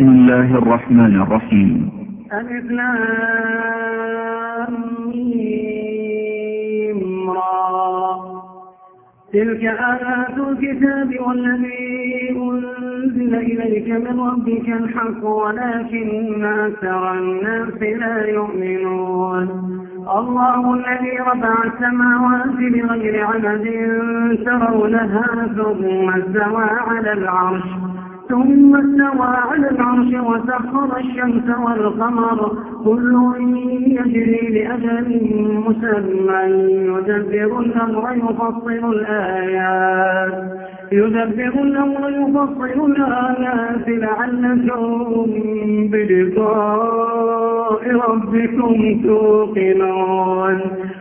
بسم الله الرحمن الرحيم. تلك آيات الكتاب والذي أنزل إليك من ربك الحق ولكن أكثر الناس لا يؤمنون. الله الذي رفع السماوات بغير عمد ترونها ثم استوى على العرش. ثم استوى على العرش وسخر الشمس والقمر. كل يجري لأجل مسمى. يدبر الأمر يفصل الآيات. يدبر الأمر يفصل الآيات. لعلكم بلقاء ربكم توقنون.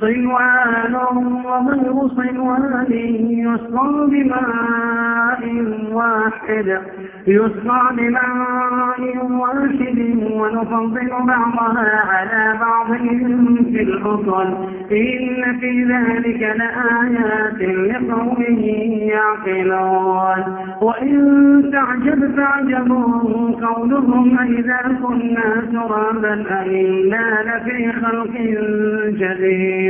صنوان وغير صنوان يسقى بماء واحد. يسقى بماء واحد ونفضل بعضها على بعض في الأصل إن في ذلك لآيات لقوم يعقلون. وإن تعجب فعجب قولهم أئذا كنا ترابا أئنا لفي خلق جديد.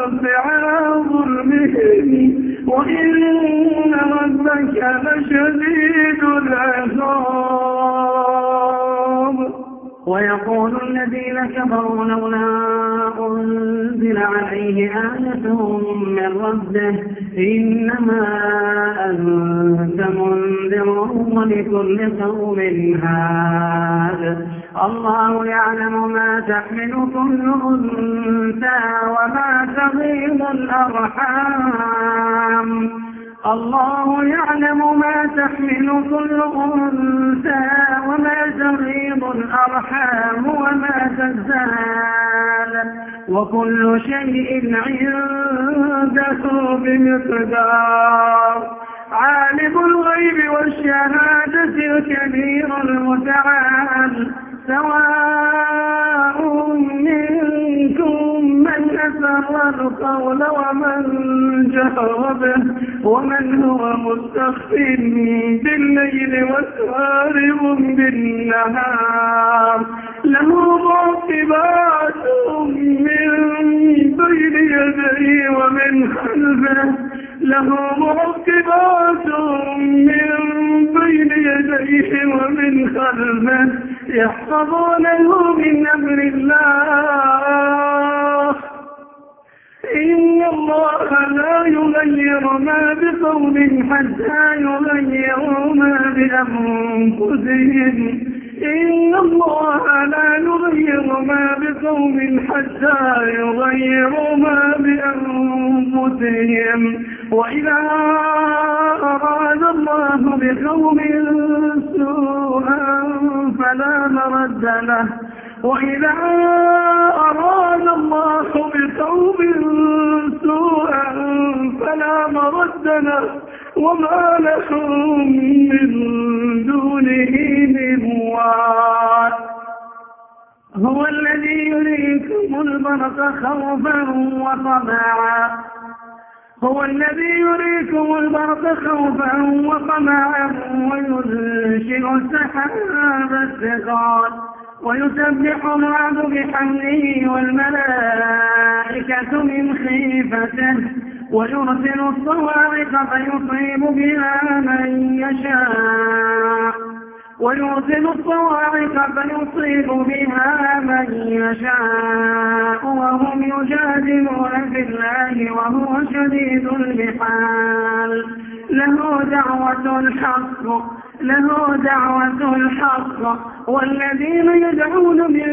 الذين كفروا لولا أنزل عليه آية من ربه. إنما أنت منذر ولكل قوم هاد. الله يعلم ما تحمل كل أنثى وما تغيظ الأرحام. الله يعلم ما تحمل كل أنثى وما تغيض الأرحام وما تزال وكل شيء عنده بمقدار. عالم الغيب والشهادة الكبير المتعال سواء من القول ومن جهر به ومن هو مستخف بالليل وسارب بالنهار. له معقبات من بين يديه ومن خلفه. له معقبات من بين يديه ومن خلفه. يحفظونه من أمر الله. إن الله لا يغير ما بقوم حتى يغيروا ما بأنفسهم. إن الله لا يغير ما بقوم حتى يغيروا ما بأنفسهم. وإذا أراد الله بقوم سوءا فلا مرد له. وإذا أراد الله بقوم سوءا فلا مرد له وما لهم من دونه من وعد. هو الذي يريكم البرق خوفا وطمعا. هو الذي يريكم البرق خوفا وطمعا وينشئ السحاب الثقال. ويسبح الرعد بحمده والملائكة من خيفته ويرسل الصواعق فيصيب بها من يشاء. ويرسل الصواعق فيصيب بها من يشاء وهم يجادلون في الله وهو شديد المحال له دعوة الحق له دعوة الحق والذين يدعون من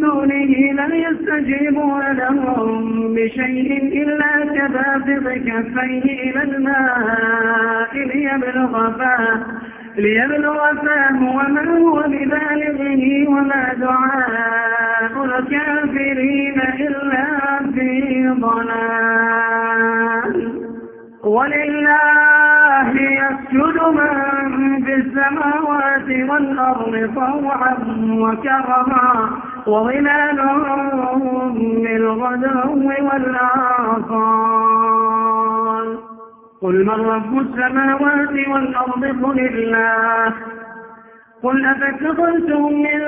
دونه لن يستجيبون لهم بشيء إلا كباسط كفيه إلى الماء ليبلغ فاه ليبلغ فاه وما هو ببالغه وما دعاء الكافرين إلا في ضلال. ولله يسجد من السماوات والأرض طوعا وكرها وظلالهم بالغدو والآصال. قل من رب السماوات والأرض قل الله. قل أفتخذتم من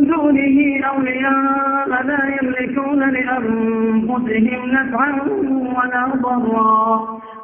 دونه أولياء لا يملكون لأنفسهم نفعا ولا ضرا.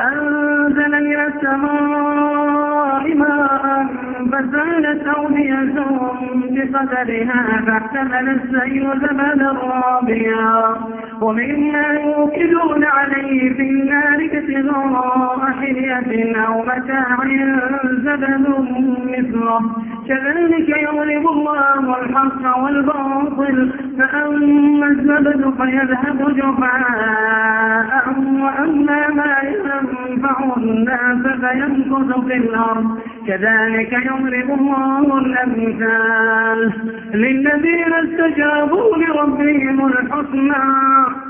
أنزل من السماء ماء فسالت أودية بقدرها فاحتمل السيل زبدا رابيا. ومما يوكلون عليه في النار ابتغاء حلية أو متاع زبد مثله. كذلك يضرب الله الحق والباطل فأما الزبد فيذهب جفاء وأما ما ينفع الناس فيمكث في الأرض. كذلك يضرب الله الأمثال للذين استجابوا لربهم الحسنى.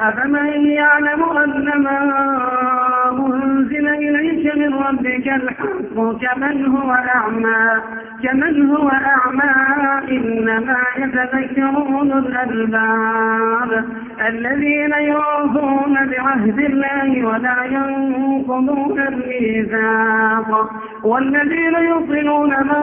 أفمن يعلم أن ما أنزل إليك من ربك الحق كمن هو أعمى؟ كمن هو أعمى؟ إنما يتذكر أولو الألباب الذين يوفون بعهد الله ولا ينقضون الميثاق. والذين يصلون ما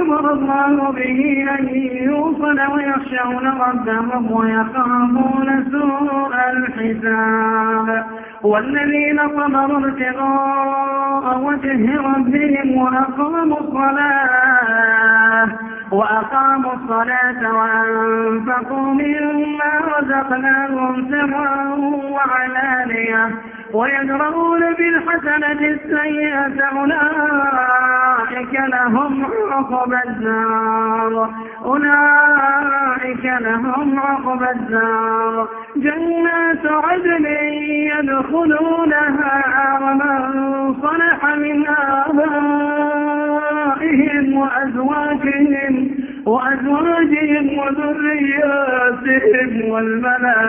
أمر الله به أن يوصل ويخشون ربهم ويخافون سوء الحساب. والذين صبروا ابتغاء وجه ربهم وأقاموا الصلاة وأقاموا الصلاة وأنفقوا مما رزقناهم سرا وعلانية ويدرؤون بالحسنة السيئة أولئك لهم عقب الدار. أولئك لهم عقب الدار. جنات عدن يدخلونها ومن صلح من آبائهم وأزواجهم وأزواجهم وذرياتهم والملائكة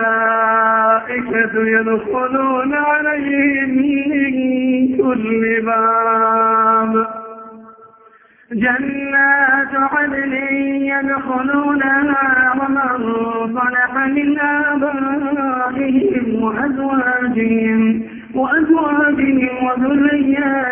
يدخلون عليهم من كل باب. جنات عدن يدخلونها ومن صلح من آبائهم وأزواجهم وأزواجهم وذرياتهم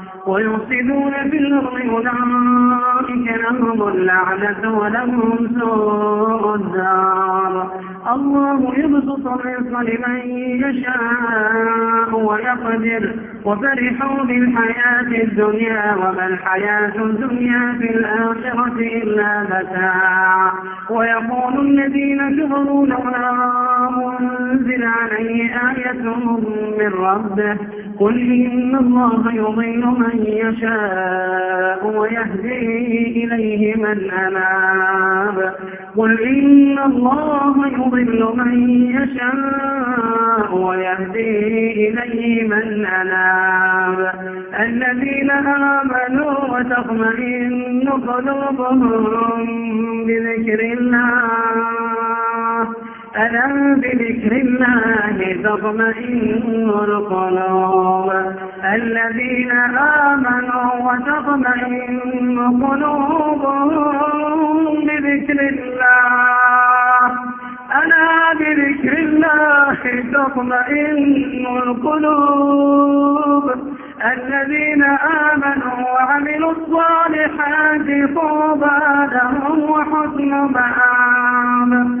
ويفسدون في الأرض أولئك لهم اللعنة ولهم سوء الدار. الله يبسط الرزق لمن يشاء ويقدر. وفرحوا بالحياة الدنيا وما الحياة الدنيا في الآخرة إلا متاع. ويقول الذين كفروا لولا أنزل عليه آية من ربه قل إن الله يضل من يشاء ويهدي إليه من أناب. قل إن الله يضل من يشاء ويهدي إليه من أناب. الذين آمنوا وتطمئن قلوبهم بذكر الله ألا بذكر الله تطمئن القلوب الذين آمنوا وتطمئن قلوبهم بذكر الله ألا بذكر الله تطمئن القلوب الذين آمنوا وعملوا الصالحات طوبى لهم وحسن مآب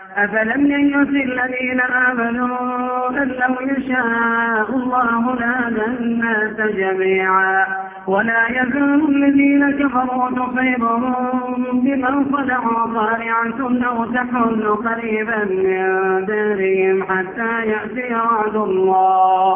أفلم ييأس الذين آمنوا أن لو يشاء الله لهدى الناس جميعا ولا يزال الذين كفروا تصيبهم بما صنعوا قارعة أو تحل قريبا من دارهم حتى يأتي وعد الله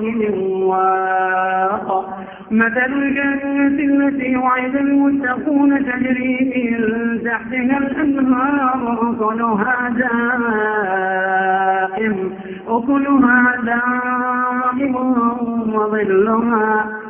من واق. مثل الجنة التي وعد المتقون تجري من تحتها الأنهار أكلها دائم أكلها دائم وظلها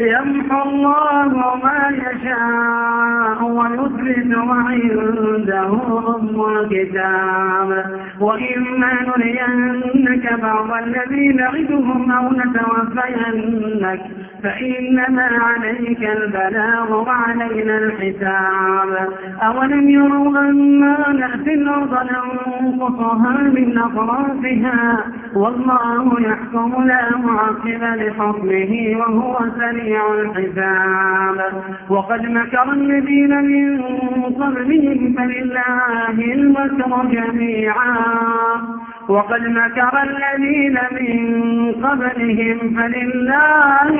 يمحو الله ما يشاء ويثبت وعنده أم الكتاب. وإما نرينك بعض الذي نعدهم أو نتوفينك فإنما عليك البلاغ وعلينا الحساب. أولم يروا أنا نأتي الأرض ننقصها من أطرافها؟ والله يحكم لا معقب لحكمه وهو سريع الحساب وقد مكر الذين من قبلهم فلله المكر جميعا. وقد مكر الذين من قبلهم فلله